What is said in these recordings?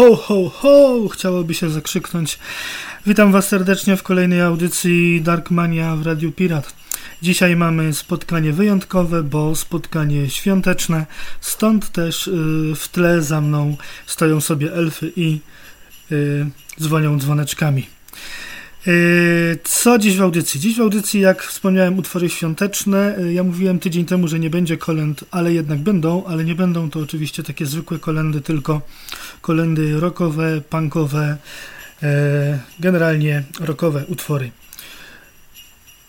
Ho, ho, ho! Chciałoby się zakrzyknąć. Witam Was serdecznie w kolejnej audycji Darkmania w Radiu Pirat. Dzisiaj mamy spotkanie wyjątkowe, bo spotkanie świąteczne, stąd też y, w tle za mną stoją sobie elfy i y, dzwonią dzwoneczkami. Y, co dziś w audycji? Dziś w audycji, jak wspomniałem, utwory świąteczne. Y, ja mówiłem tydzień temu, że nie będzie kolęd, ale jednak będą, ale nie będą to oczywiście takie zwykłe kolendy, tylko kolendy rockowe, punkowe, y, generalnie rockowe utwory.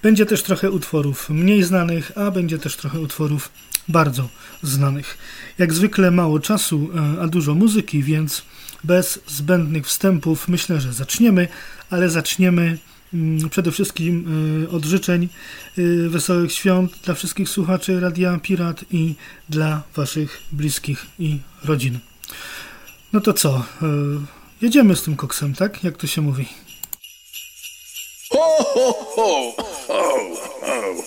Będzie też trochę utworów mniej znanych, a będzie też trochę utworów bardzo znanych. Jak zwykle mało czasu, a dużo muzyki, więc bez zbędnych wstępów myślę, że zaczniemy, ale zaczniemy mm, przede wszystkim y, od życzeń y, wesołych świąt dla wszystkich słuchaczy Radia Pirat i dla Waszych bliskich i rodzin. No to co? Y, jedziemy z tym koksem, tak? Jak to się mówi? Ho, ho, ho, ho, ho.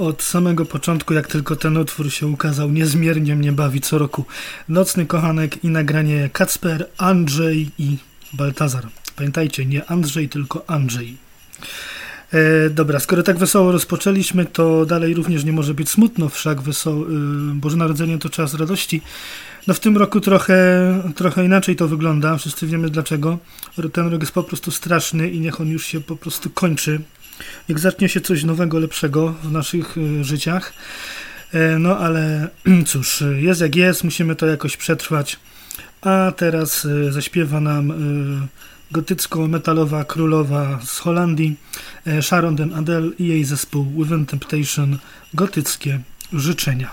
Od samego początku, jak tylko ten utwór się ukazał, niezmiernie mnie bawi co roku. Nocny Kochanek i nagranie Kacper, Andrzej i Baltazar. Pamiętajcie, nie Andrzej, tylko Andrzej. E, dobra, skoro tak wesoło rozpoczęliśmy, to dalej również nie może być smutno, wszak wesoło, y, Boże Narodzenie to czas radości. No w tym roku trochę, trochę inaczej to wygląda, wszyscy wiemy dlaczego. Ten rok jest po prostu straszny i niech on już się po prostu kończy. Niech zacznie się coś nowego, lepszego w naszych y, życiach. E, no ale cóż, jest jak jest, musimy to jakoś przetrwać. A teraz y, zaśpiewa nam y, gotycko-metalowa królowa z Holandii, e, Sharon den Adel i jej zespół Within Temptation, gotyckie życzenia.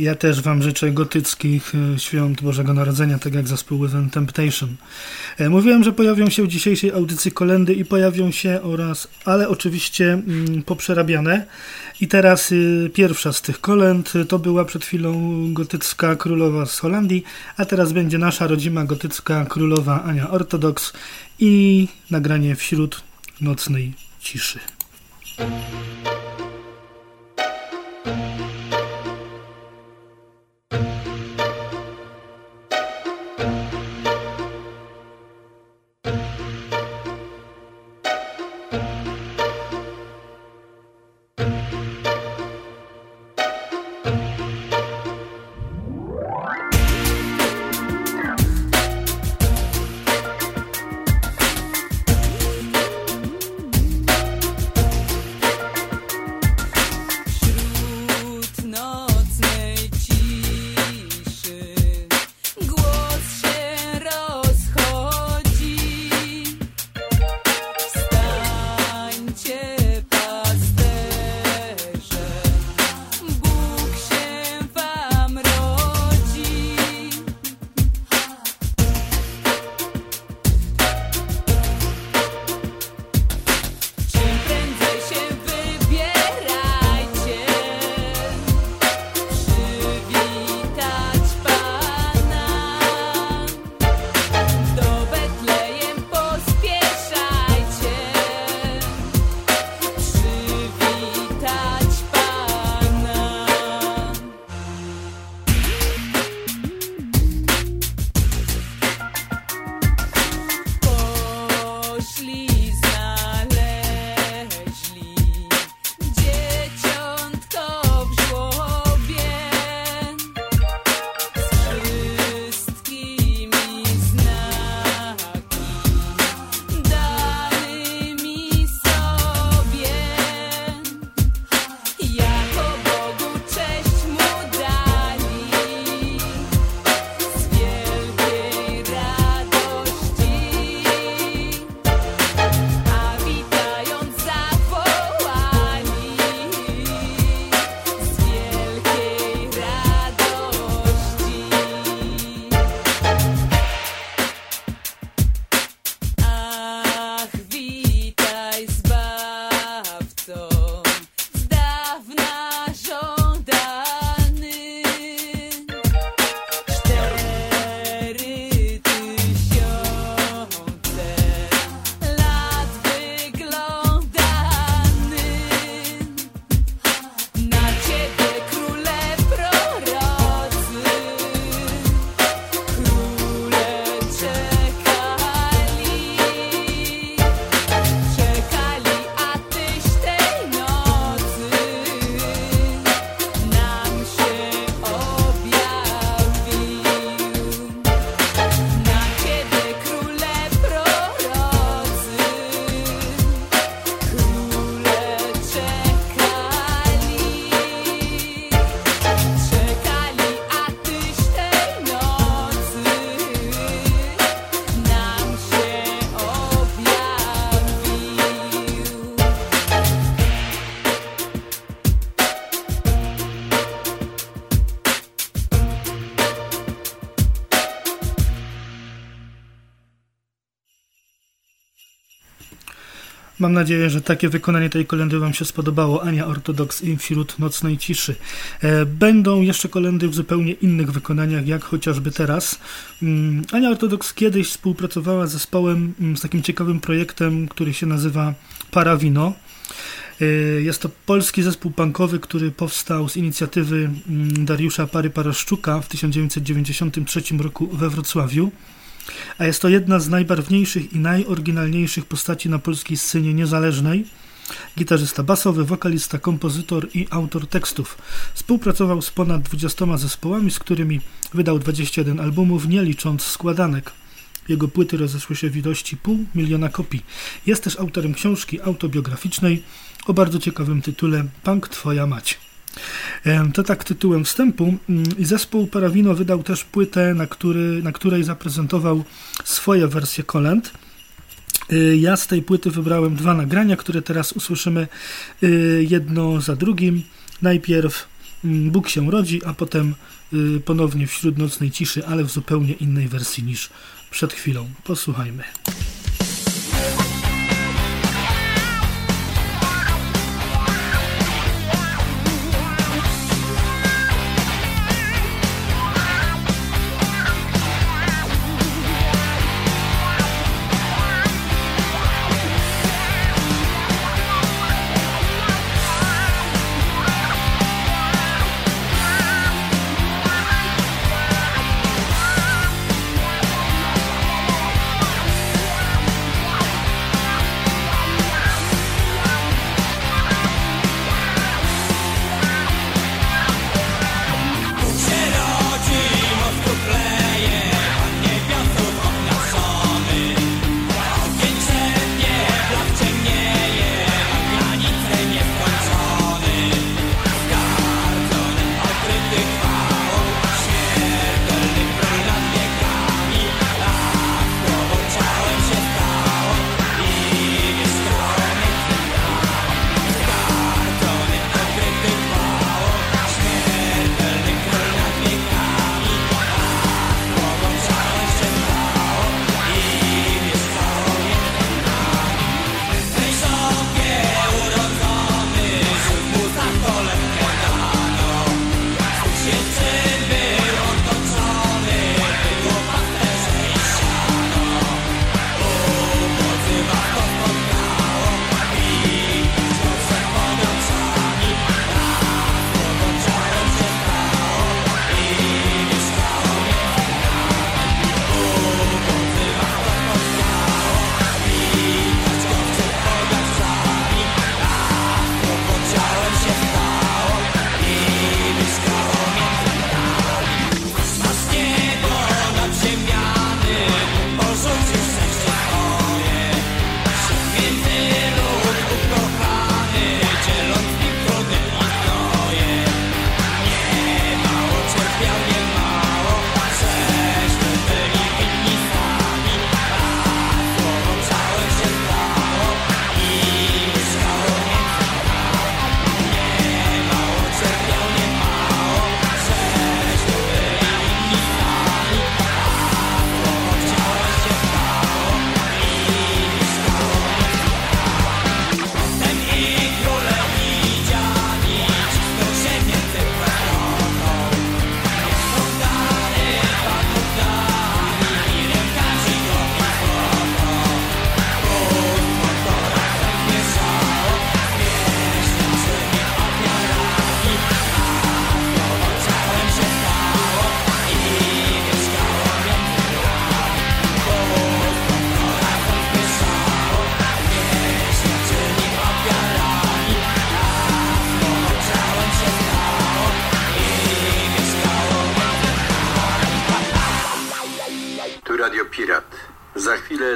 Ja też Wam życzę gotyckich e, świąt Bożego Narodzenia, tak jak zespół Within Temptation. E, mówiłem, że pojawią się w dzisiejszej audycji kolendy i pojawią się oraz, ale oczywiście mm, poprzerabiane. I teraz y, pierwsza z tych kolęd to była przed chwilą gotycka królowa z Holandii, a teraz będzie nasza rodzima gotycka królowa Ania Ortodoks i nagranie wśród nocnej ciszy. Mam nadzieję, że takie wykonanie tej kolendy Wam się spodobało. Ania Ortodoks i Wśród Nocnej Ciszy. E, będą jeszcze kolendy w zupełnie innych wykonaniach, jak chociażby teraz. Mm, Ania Ortodoks kiedyś współpracowała z zespołem mm, z takim ciekawym projektem, który się nazywa Parawino. E, jest to polski zespół punkowy, który powstał z inicjatywy mm, Dariusza Pary Paraszczuka w 1993 roku we Wrocławiu a jest to jedna z najbarwniejszych i najoryginalniejszych postaci na polskiej scenie niezależnej. Gitarzysta basowy, wokalista, kompozytor i autor tekstów. Współpracował z ponad 20 zespołami, z którymi wydał 21 albumów, nie licząc składanek. Jego płyty rozeszły się w ilości pół miliona kopii. Jest też autorem książki autobiograficznej o bardzo ciekawym tytule Punk Twoja Mać. To tak tytułem wstępu. Mm, I zespół Parawino wydał też płytę, na, który, na której zaprezentował swoje wersje kolęd. Y, ja z tej płyty wybrałem dwa nagrania, które teraz usłyszymy y, jedno za drugim. Najpierw mm, Bóg się rodzi, a potem y, ponownie wśród nocnej ciszy, ale w zupełnie innej wersji niż przed chwilą. Posłuchajmy.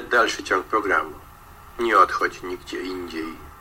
dalszy ciąg programu. Nie odchodź nigdzie indziej.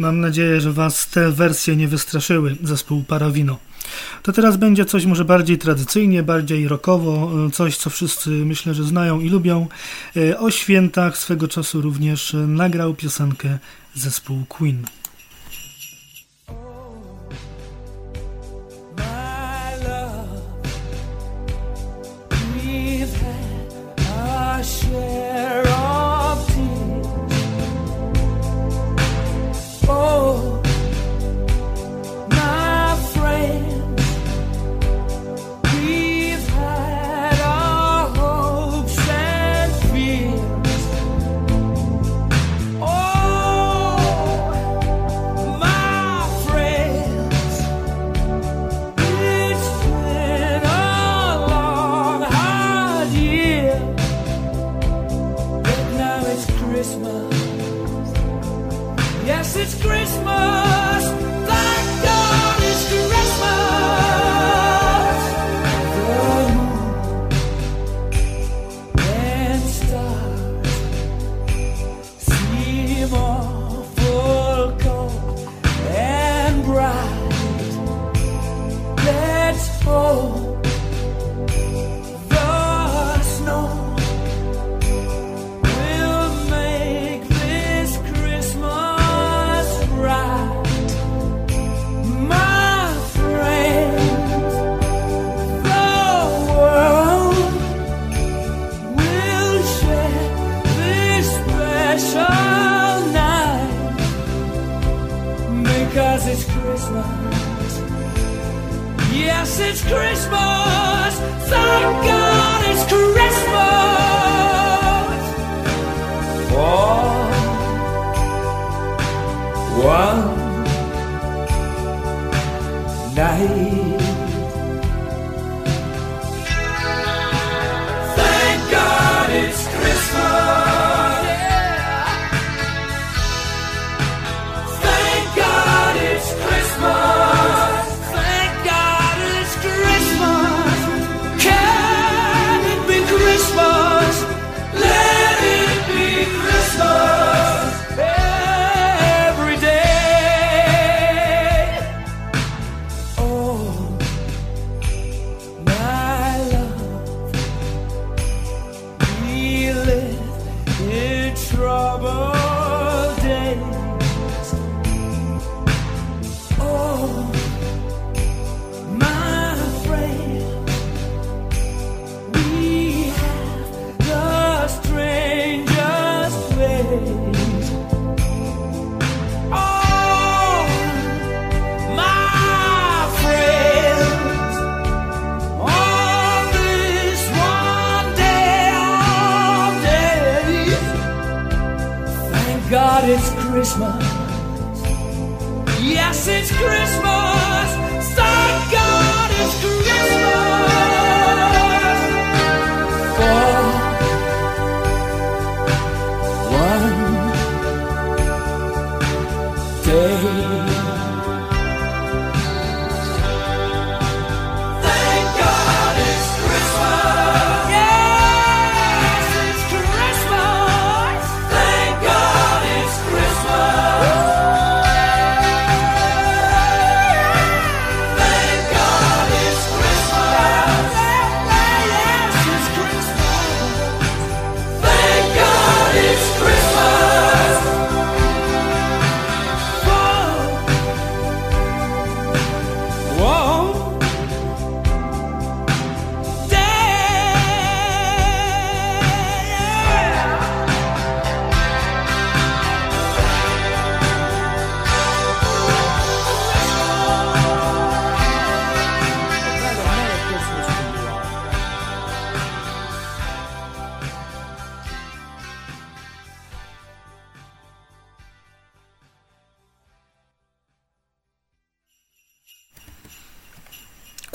Mam nadzieję, że Was te wersje nie wystraszyły, zespół Parawino. To teraz będzie coś może bardziej tradycyjnie, bardziej rockowo, coś co wszyscy myślę, że znają i lubią. O świętach swego czasu również nagrał piosenkę zespół Queen.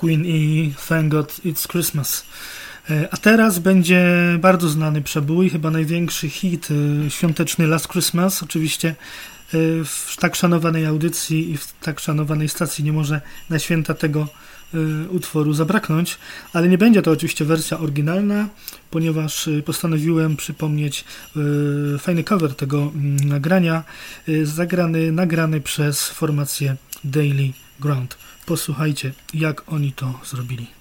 Queen i Thank God It's Christmas. E, a teraz będzie bardzo znany przebój, chyba największy hit e, świąteczny Last Christmas. Oczywiście e, w tak szanowanej audycji i w tak szanowanej stacji nie może na święta tego utworu zabraknąć, ale nie będzie to oczywiście wersja oryginalna, ponieważ postanowiłem przypomnieć fajny cover tego mm, nagrania, zagrany, nagrany przez formację Daily Ground. Posłuchajcie, jak oni to zrobili.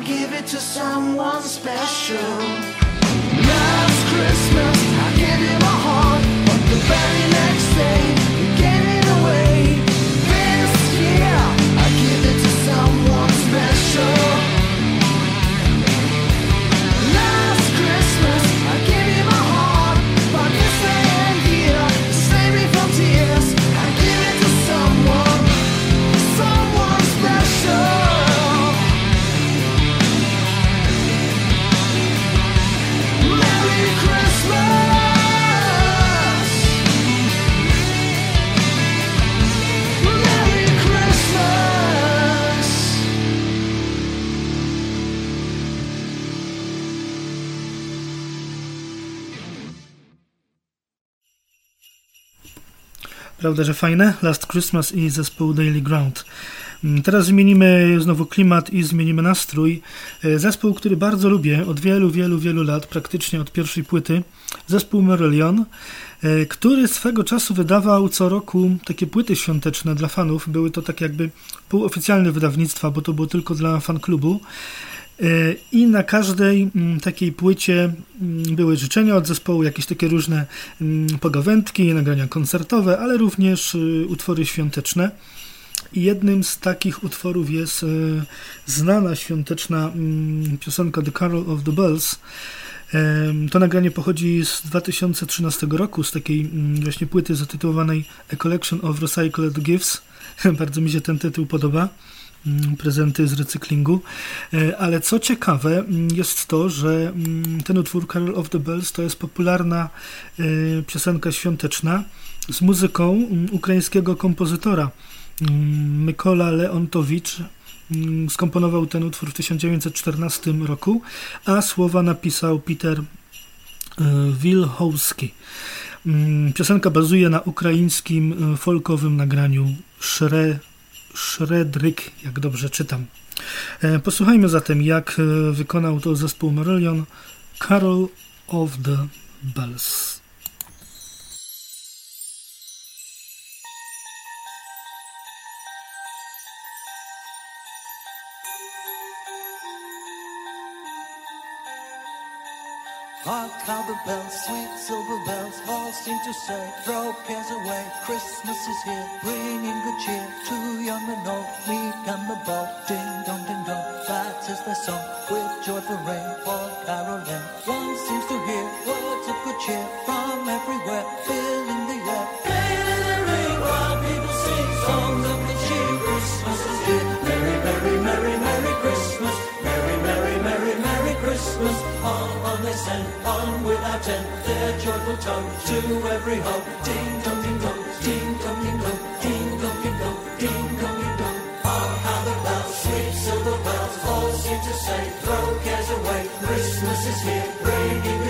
I'll give it to someone special. Last Christmas, I gave you my heart, but the very next day. Prawda, że fajne? Last Christmas i zespół Daily Ground. Mm, teraz zmienimy znowu klimat i zmienimy nastrój. E, zespół, który bardzo lubię od wielu, wielu, wielu lat, praktycznie od pierwszej płyty. Zespół Marillion, e, który swego czasu wydawał co roku takie płyty świąteczne dla fanów. Były to tak jakby półoficjalne wydawnictwa, bo to było tylko dla fan klubu. I na każdej mm, takiej płycie mm, były życzenia od zespołu, jakieś takie różne mm, pogawędki, nagrania koncertowe, ale również y, utwory świąteczne. I jednym z takich utworów jest y, znana świąteczna piosenka The Carol of the Bells. To nagranie pochodzi z 2013 roku, z takiej właśnie płyty zatytułowanej A Collection of Recycled Gifts. Bardzo mi się ten tytuł podoba. Mm, prezenty z recyklingu. E, ale co ciekawe mm, jest to, że mm, ten utwór Carol of the Bells to jest popularna e, piosenka świąteczna z muzyką ukraińskiego kompozytora Mykola Leontowicz. Skomponował ten utwór w 1914 roku, a słowa napisał Peter e, Wilhowski. Piosenka bazuje na ukraińskim folkowym nagraniu Shre Shredryk, jak dobrze czytam. E, posłuchajmy zatem, jak e, wykonał to zespół Marillion Carol of the Bells. Hark how the bells, bells, seem to say, throw cares away, Christmas is here, bringing good cheer to young and old, meek and the bold. Ding dong, ding dong, that is their song, with joyful rain, all caroling. One seems to hear words of good cheer from everywhere, send, on without end, their joyful tongue to every home. Ding dong, ding dong, ding dong, ding dong, ding dong, ding dong, ding dong, ding dong. Hark how the bells, sweet silver bells, all seem to say, throw cares away. Christmas is here, bringing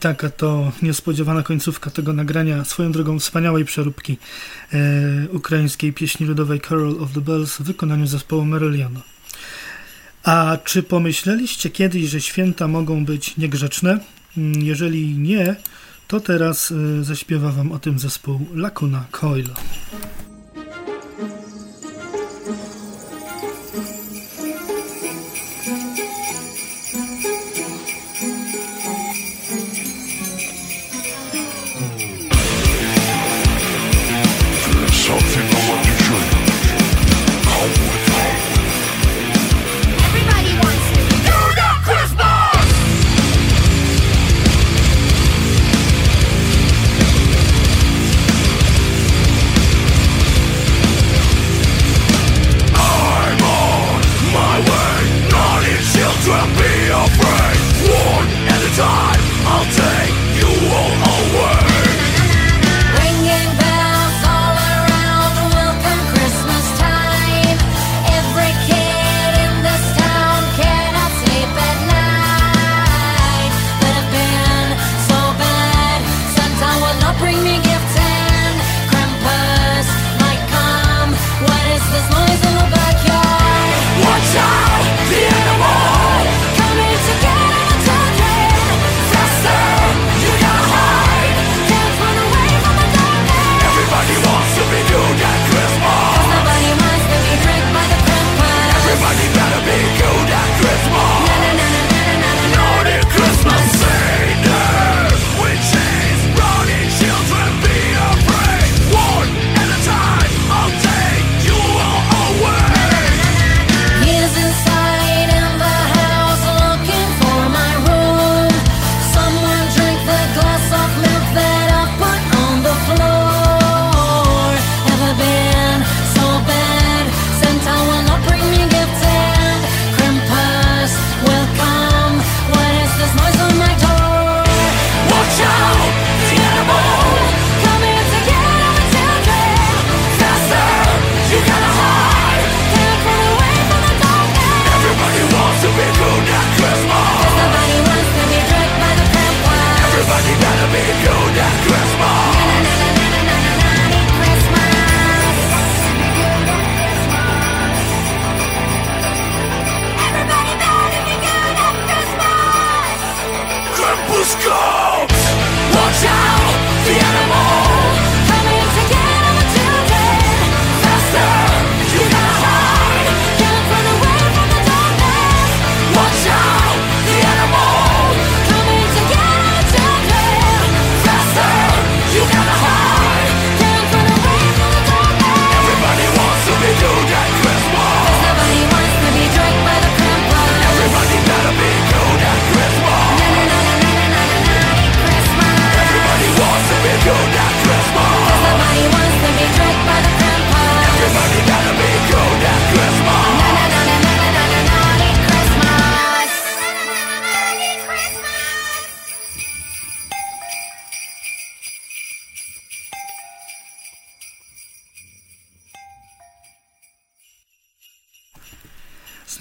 taka to niespodziewana końcówka tego nagrania, swoją drogą wspaniałej przeróbki e, ukraińskiej pieśni ludowej Carol of the Bells w wykonaniu zespołu Meryliana. A czy pomyśleliście kiedyś, że święta mogą być niegrzeczne? Mm, jeżeli nie, to teraz e, zaśpiewa wam o tym zespół Lacuna Coil.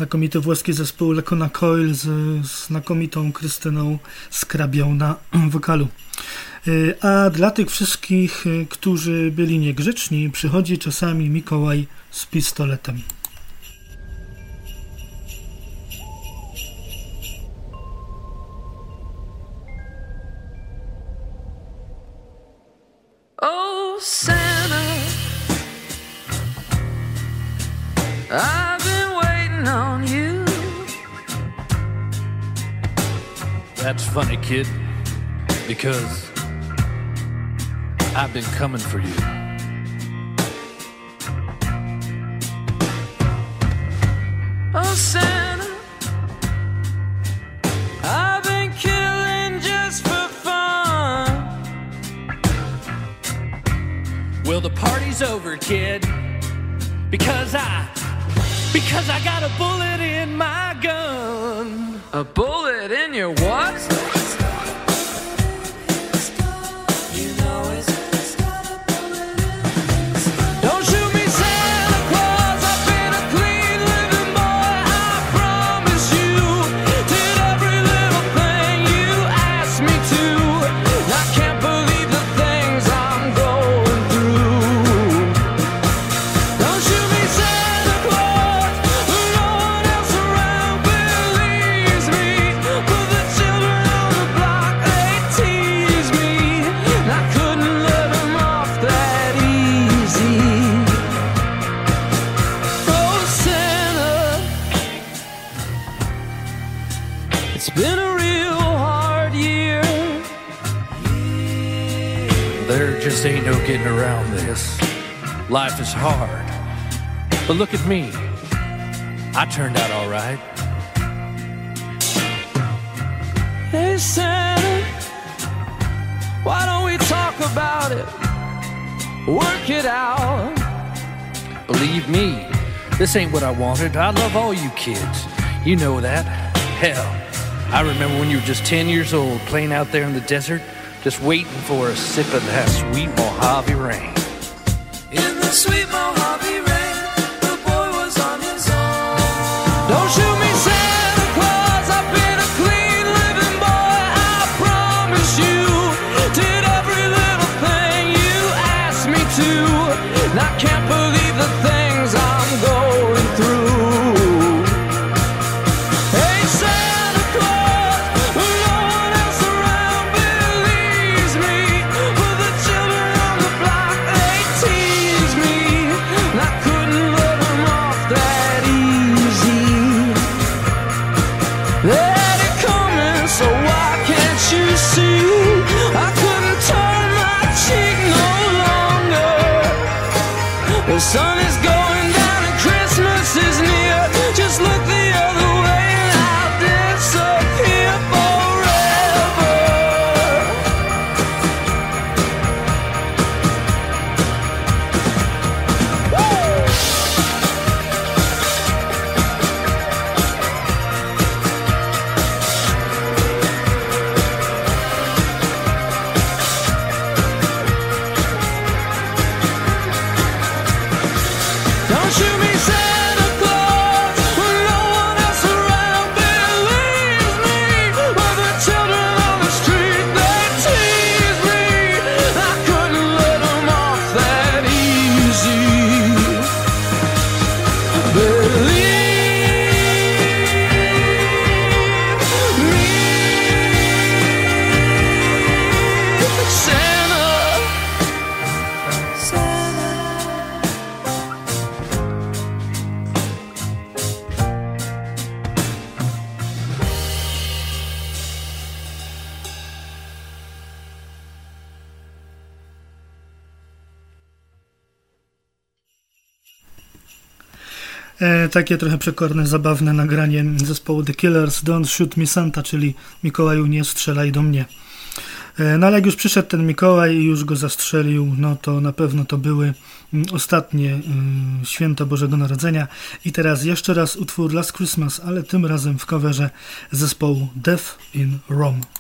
Znakomity włoski zespół Lecona Coil z znakomitą Krystyną Skrabią na wokalu. Y, a dla tych wszystkich, y, którzy byli niegrzeczni, przychodzi czasami Mikołaj z pistoletem. Oh, Santa. I've That's funny, kid, because I've been coming for you. Oh, Santa, I've been killing just for fun. Well, the party's over, kid, because I, because I got a bullet in my gun. A bullet in your what? Getting around this. Life is hard. But look at me. I turned out all right. Hey, Santa, why don't we talk about it? Work it out. Believe me, this ain't what I wanted. I love all you kids. You know that. Hell, I remember when you were just 10 years old playing out there in the desert, just waiting for a sip of that sweet Mojave rain. In the sweet Mojave takie trochę przekorne, zabawne nagranie zespołu The Killers Don't Shoot Me Santa, czyli Mikołaju nie strzelaj do mnie. E, no ale jak już przyszedł ten Mikołaj i już go zastrzelił, no to na pewno to były mm, ostatnie mm, święta Bożego Narodzenia. I teraz jeszcze raz utwór Last Christmas, ale tym razem w coverze zespołu Death in Rome.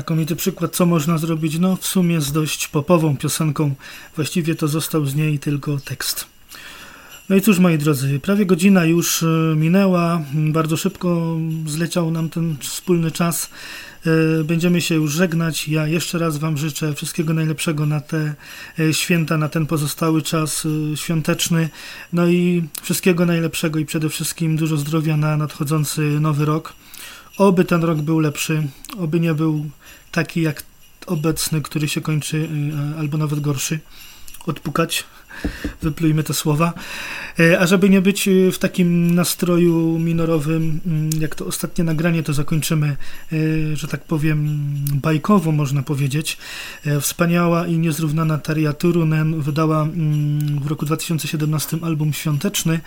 Znakomity przykład, co można zrobić, no w sumie z dość popową piosenką. Właściwie to został z niej tylko tekst. No i cóż, moi drodzy, prawie godzina już e, minęła, bardzo szybko zleciał nam ten wspólny czas. E, Będziemy się już żegnać. Ja jeszcze raz Wam życzę wszystkiego najlepszego na te e, święta, na ten pozostały czas świąteczny. No i wszystkiego najlepszego i przede wszystkim dużo zdrowia na nadchodzący nowy rok. Oby ten rok był lepszy, oby nie był taki jak obecny, który się kończy, e, albo nawet gorszy. Odpukać, wyplujmy te słowa. E, A żeby nie być e, w takim nastroju minorowym, mm, jak to ostatnie nagranie, to zakończymy, e, że tak powiem, bajkowo można powiedzieć. Wspaniała i niezrównana Taria Turunen wydała mm, w roku 2017 album świąteczny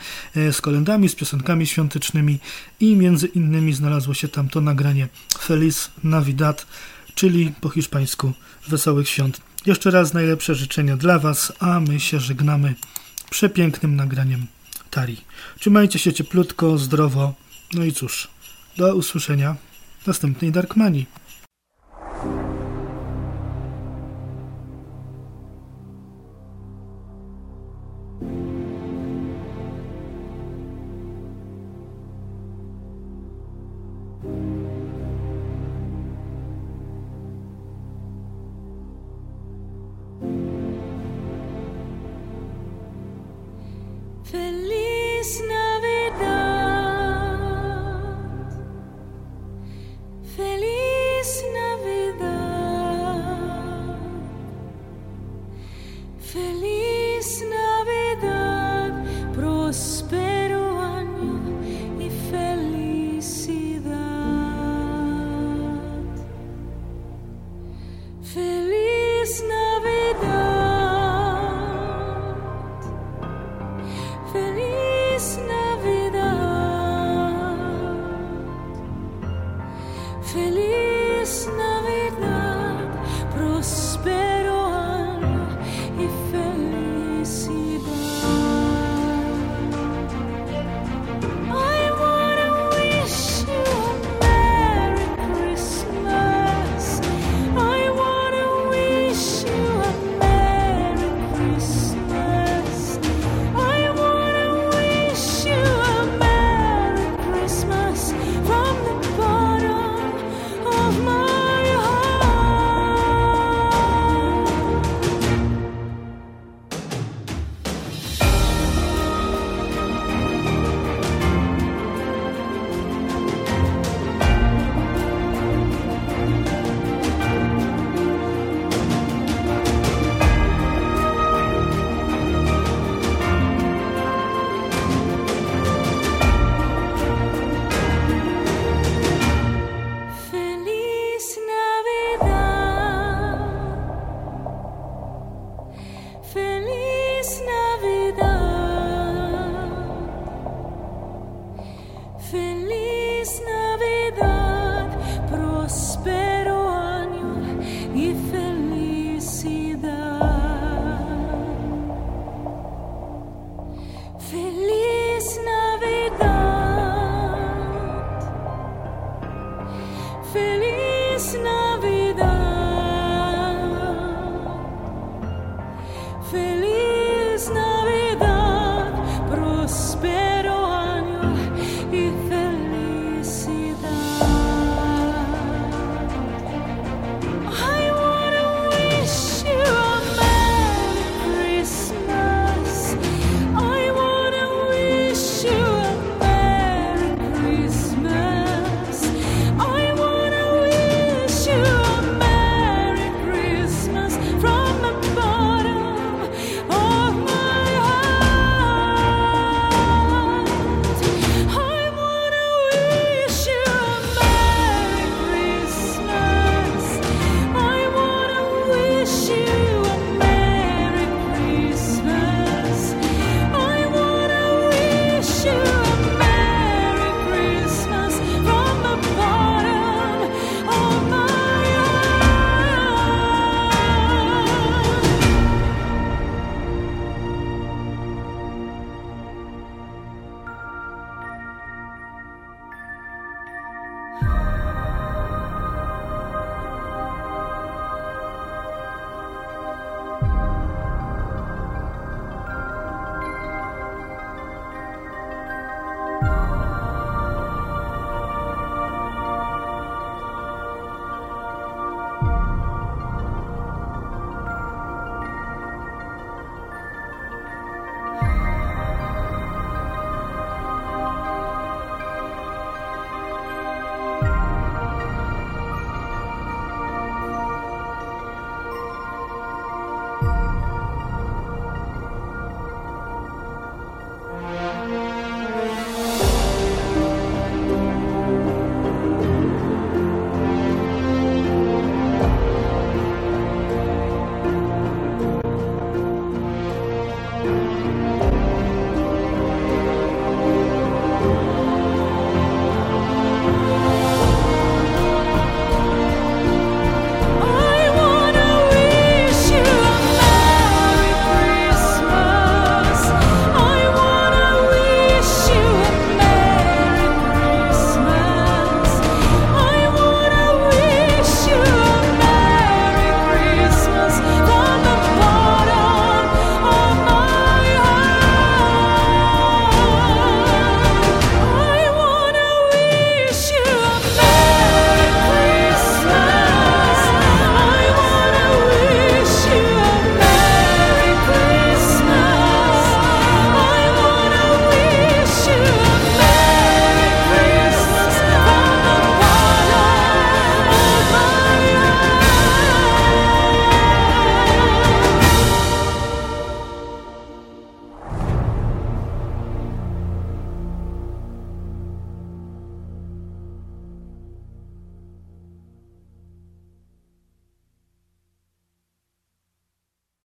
z kolendami, z piosenkami świątecznymi i między innymi znalazło się tam to nagranie Feliz Navidad, czyli po hiszpańsku Wesołych Świąt. Jeszcze raz najlepsze życzenia dla Was, a my się żegnamy przepięknym nagraniem Tari. Trzymajcie się cieplutko, zdrowo, no i cóż, do usłyszenia w następnej Darkmanii. Feliz